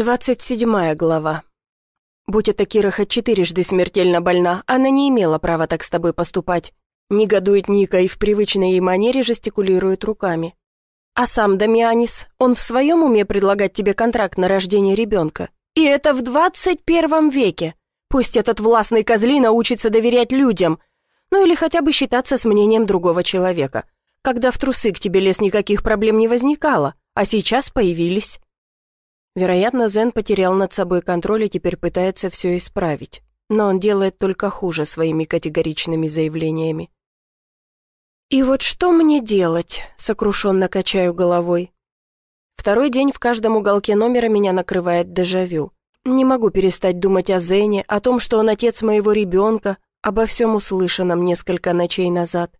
Двадцать седьмая глава. Будь это Кира хоть четырежды смертельно больна, она не имела права так с тобой поступать. Негодует Ника и в привычной ей манере жестикулирует руками. А сам Дамианис, он в своем уме предлагать тебе контракт на рождение ребенка? И это в двадцать первом веке. Пусть этот властный козли научится доверять людям, ну или хотя бы считаться с мнением другого человека. Когда в трусы к тебе лез, никаких проблем не возникало, а сейчас появились. Вероятно, Зен потерял над собой контроль и теперь пытается все исправить. Но он делает только хуже своими категоричными заявлениями. «И вот что мне делать?» — сокрушенно качаю головой. Второй день в каждом уголке номера меня накрывает дежавю. Не могу перестать думать о Зене, о том, что он отец моего ребенка, обо всем услышанном несколько ночей назад.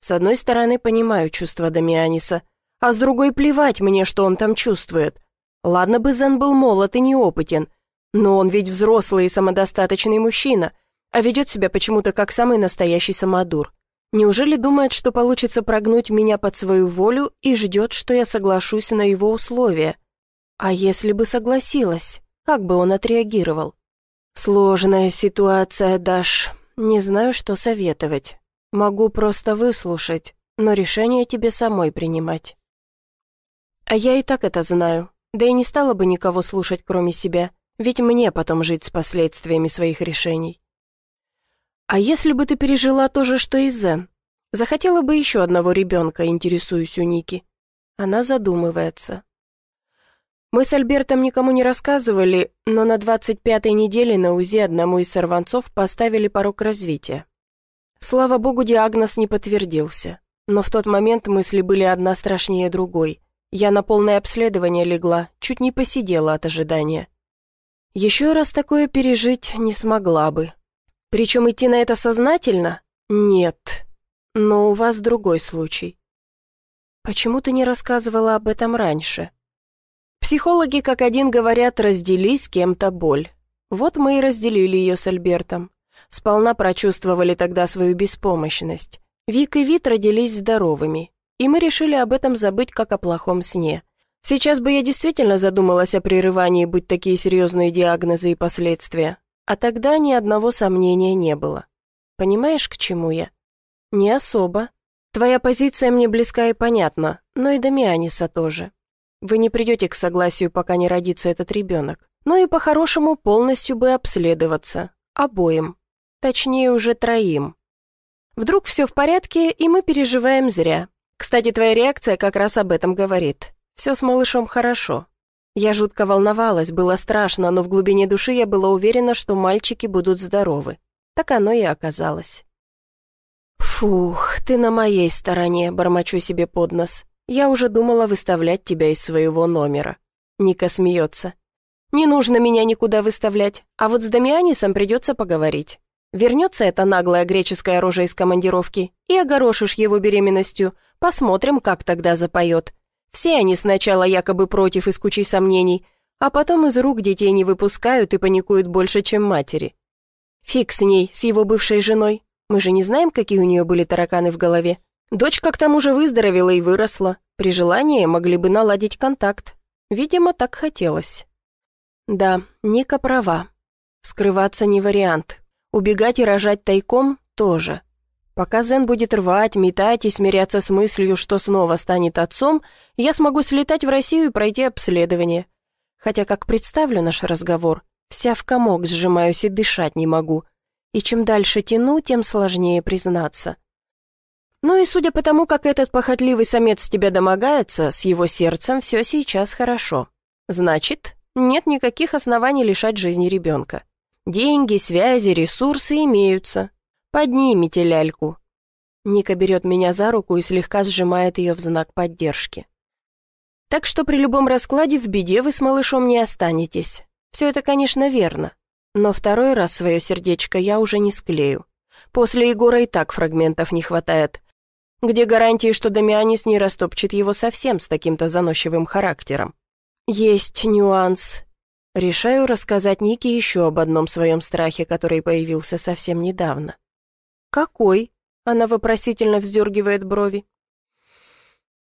С одной стороны, понимаю чувства Дамианиса, а с другой плевать мне, что он там чувствует — Ладно бы Зен был молод и неопытен, но он ведь взрослый и самодостаточный мужчина, а ведет себя почему-то как самый настоящий самодур. Неужели думает, что получится прогнуть меня под свою волю и ждет, что я соглашусь на его условия? А если бы согласилась, как бы он отреагировал? Сложная ситуация, Даш. Не знаю, что советовать. Могу просто выслушать, но решение тебе самой принимать. А я и так это знаю. Да и не стала бы никого слушать, кроме себя, ведь мне потом жить с последствиями своих решений. А если бы ты пережила то же, что и Зен? Захотела бы еще одного ребенка, интересуюсь у Ники. Она задумывается. Мы с Альбертом никому не рассказывали, но на 25-й неделе на УЗИ одному из сорванцов поставили порог развития. Слава богу, диагноз не подтвердился, но в тот момент мысли были одна страшнее другой. Я на полное обследование легла, чуть не посидела от ожидания. Еще раз такое пережить не смогла бы. Причем идти на это сознательно? Нет. Но у вас другой случай. Почему ты не рассказывала об этом раньше? Психологи как один говорят, раздели с кем-то боль. Вот мы и разделили ее с Альбертом. Сполна прочувствовали тогда свою беспомощность. Вик и Вит родились здоровыми, и мы решили об этом забыть, как о плохом сне. Сейчас бы я действительно задумалась о прерывании, будь такие серьезные диагнозы и последствия, а тогда ни одного сомнения не было. Понимаешь, к чему я? Не особо. Твоя позиция мне близка и понятна, но и Дамианиса тоже. Вы не придете к согласию, пока не родится этот ребенок. Но и по-хорошему полностью бы обследоваться. Обоим. Точнее, уже троим. Вдруг все в порядке, и мы переживаем зря. Кстати, твоя реакция как раз об этом говорит. Все с малышом хорошо. Я жутко волновалась, было страшно, но в глубине души я была уверена, что мальчики будут здоровы. Так оно и оказалось. «Фух, ты на моей стороне», — бормочу себе под нос. «Я уже думала выставлять тебя из своего номера». Ника смеется. «Не нужно меня никуда выставлять, а вот с Дамианисом придется поговорить. Вернется эта наглая греческая рожа из командировки, и огорошишь его беременностью. Посмотрим, как тогда запоет. Все они сначала якобы против из кучи сомнений, а потом из рук детей не выпускают и паникуют больше, чем матери. Фиг с ней, с его бывшей женой. Мы же не знаем, какие у нее были тараканы в голове. Дочка к тому же выздоровела и выросла. При желании могли бы наладить контакт. Видимо, так хотелось. Да, Ника права. Скрываться не вариант. Убегать и рожать тайком тоже. Пока Зен будет рвать, метать и смиряться с мыслью, что снова станет отцом, я смогу слетать в Россию и пройти обследование. Хотя, как представлю наш разговор, вся в комок сжимаюсь и дышать не могу. И чем дальше тяну, тем сложнее признаться. Ну и судя по тому, как этот похотливый самец тебя домогается, с его сердцем все сейчас хорошо. Значит, нет никаких оснований лишать жизни ребенка. Деньги, связи, ресурсы имеются. Поднимите ляльку. Ника берет меня за руку и слегка сжимает ее в знак поддержки. Так что при любом раскладе в беде вы с малышом не останетесь. Все это, конечно, верно. Но второй раз свое сердечко я уже не склею. После Егора и так фрагментов не хватает. Где гарантии, что Дамианис не растопчет его совсем с таким-то заносчивым характером? Есть нюанс. Решаю рассказать Нике еще об одном своем страхе, который появился совсем недавно. «Какой?» — она вопросительно вздергивает брови.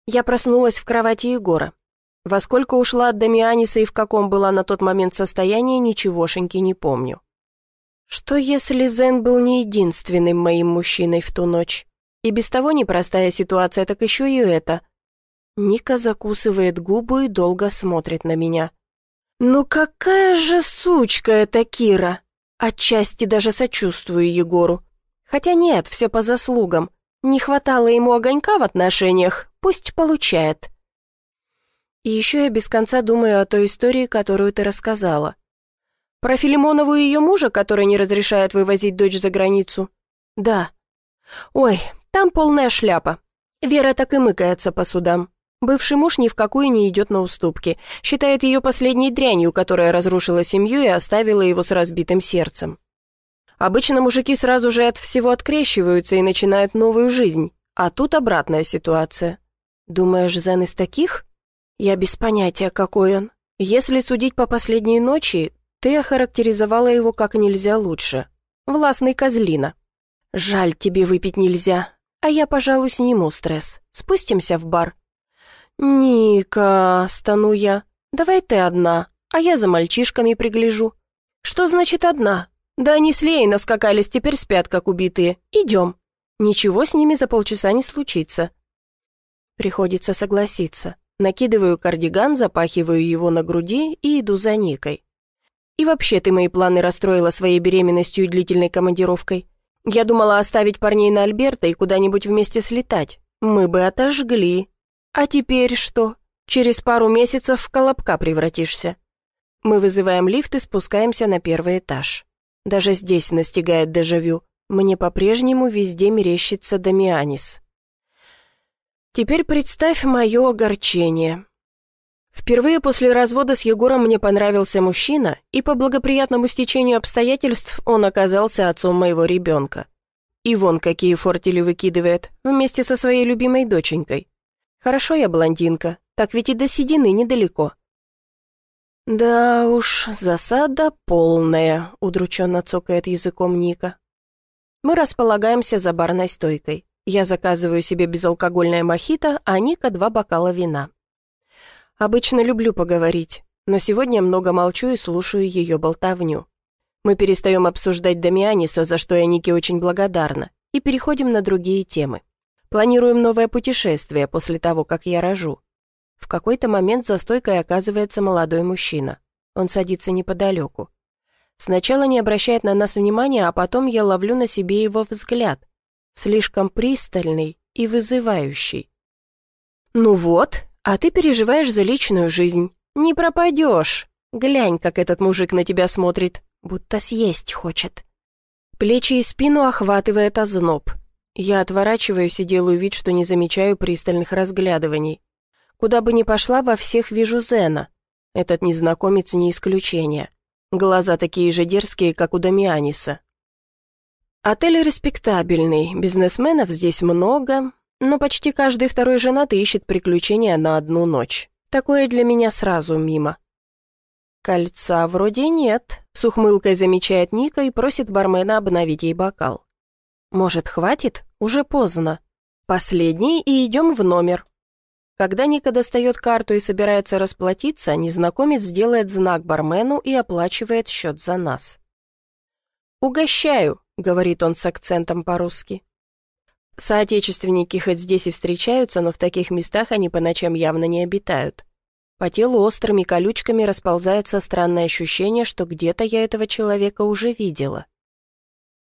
Я проснулась в кровати Егора. Во сколько ушла от Дамианиса и в каком была на тот момент состоянии, ничегошеньки не помню. Что если Зен был не единственным моим мужчиной в ту ночь? И без того непростая ситуация, так еще и это. Ника закусывает губы и долго смотрит на меня. «Ну какая же сучка эта Кира!» Отчасти даже сочувствую Егору. Хотя нет, все по заслугам. Не хватало ему огонька в отношениях, пусть получает. И еще я без конца думаю о той истории, которую ты рассказала. Про Филимонову и ее мужа, который не разрешает вывозить дочь за границу? Да. Ой, там полная шляпа. Вера так и мыкается по судам. Бывший муж ни в какую не идет на уступки, считает ее последней дрянью, которая разрушила семью и оставила его с разбитым сердцем. Обычно мужики сразу же от всего открещиваются и начинают новую жизнь, а тут обратная ситуация. Думаешь, Зен из таких? Я без понятия, какой он. Если судить по последней ночи, ты охарактеризовала его как нельзя лучше. Властный козлина. Жаль, тебе выпить нельзя, а я, пожалуй, сниму стресс. Спустимся в бар. «Ника», — стану я, — «давай ты одна, а я за мальчишками пригляжу». «Что значит одна? Да они с Леей наскакались, теперь спят, как убитые. Идем. Ничего с ними за полчаса не случится». Приходится согласиться. Накидываю кардиган, запахиваю его на груди и иду за Никой. И вообще ты мои планы расстроила своей беременностью и длительной командировкой. Я думала оставить парней на Альберта и куда-нибудь вместе слетать. Мы бы отожгли. А теперь что? Через пару месяцев в колобка превратишься. Мы вызываем лифт и спускаемся на первый этаж. Даже здесь настигает дежавю. Мне по-прежнему везде мерещится Дамианис. Теперь представь мое огорчение. Впервые после развода с Егором мне понравился мужчина, и по благоприятному стечению обстоятельств он оказался отцом моего ребенка. И вон какие фортели выкидывает, вместе со своей любимой доченькой. Хорошо я блондинка, так ведь и до седины недалеко. «Да уж, засада полная», — удрученно цокает языком Ника. Мы располагаемся за барной стойкой. Я заказываю себе безалкогольное мохито, а Ника два бокала вина. Обычно люблю поговорить, но сегодня много молчу и слушаю ее болтовню. Мы перестаем обсуждать Дамианиса, за что я Нике очень благодарна, и переходим на другие темы. Планируем новое путешествие после того, как я рожу. В какой-то момент за стойкой оказывается молодой мужчина. Он садится неподалеку. Сначала не обращает на нас внимания, а потом я ловлю на себе его взгляд, слишком пристальный и вызывающий. «Ну вот, а ты переживаешь за личную жизнь. Не пропадешь. Глянь, как этот мужик на тебя смотрит, будто съесть хочет». Плечи и спину охватывает озноб. Я отворачиваюсь и делаю вид, что не замечаю пристальных разглядываний. Куда бы ни пошла, во всех вижу Зена. Этот незнакомец не исключение. Глаза такие же дерзкие, как у Дамианиса. Отель респектабельный, бизнесменов здесь много, но почти каждый второй женатый ищет приключения на одну ночь. Такое для меня сразу мимо. Кольца вроде нет, с ухмылкой замечает Ника и просит бармена обновить ей бокал. Может, хватит? Уже поздно. Последний и идем в номер. Когда Ника достает карту и собирается расплатиться, незнакомец делает знак бармену и оплачивает счет за нас. «Угощаю», — говорит он с акцентом по-русски. Соотечественники хоть здесь и встречаются, но в таких местах они по ночам явно не обитают. По телу острыми колючками расползается странное ощущение, что где-то я этого человека уже видела.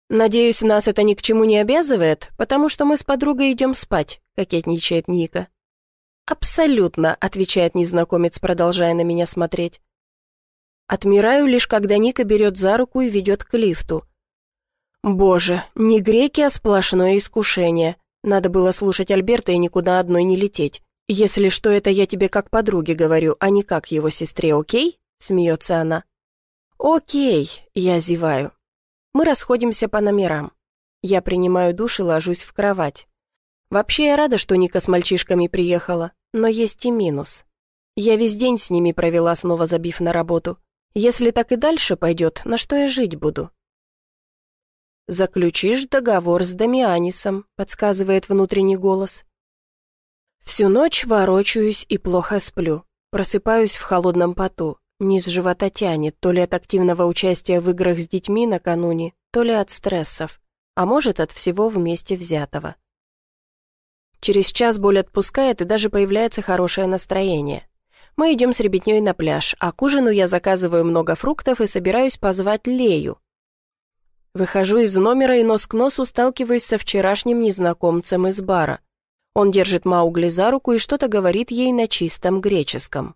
«Надеюсь, нас это ни к чему не обязывает, потому что мы с подругой идем спать», — кокетничает Ника. «Абсолютно», — отвечает незнакомец, продолжая на меня смотреть. Отмираю лишь, когда Ника берет за руку и ведет к лифту. Боже, не греки, а сплошное искушение. Надо было слушать Альберта и никуда одной не лететь. Если что, это я тебе как подруге говорю, а не как его сестре, окей? Смеется она. Окей, я зеваю. Мы расходимся по номерам. Я принимаю душ и ложусь в кровать. Вообще я рада, что Ника с мальчишками приехала, но есть и минус. Я весь день с ними провела, снова забив на работу. Если так и дальше пойдет, на что я жить буду? «Заключишь договор с Дамианисом», — подсказывает внутренний голос. Всю ночь ворочаюсь и плохо сплю. Просыпаюсь в холодном поту. Низ живота тянет, то ли от активного участия в играх с детьми накануне, то ли от стрессов, а может от всего вместе взятого. Через час боль отпускает и даже появляется хорошее настроение. Мы идем с ребятней на пляж, а к ужину я заказываю много фруктов и собираюсь позвать Лею. Выхожу из номера и нос к носу сталкиваюсь со вчерашним незнакомцем из бара. Он держит Маугли за руку и что-то говорит ей на чистом греческом.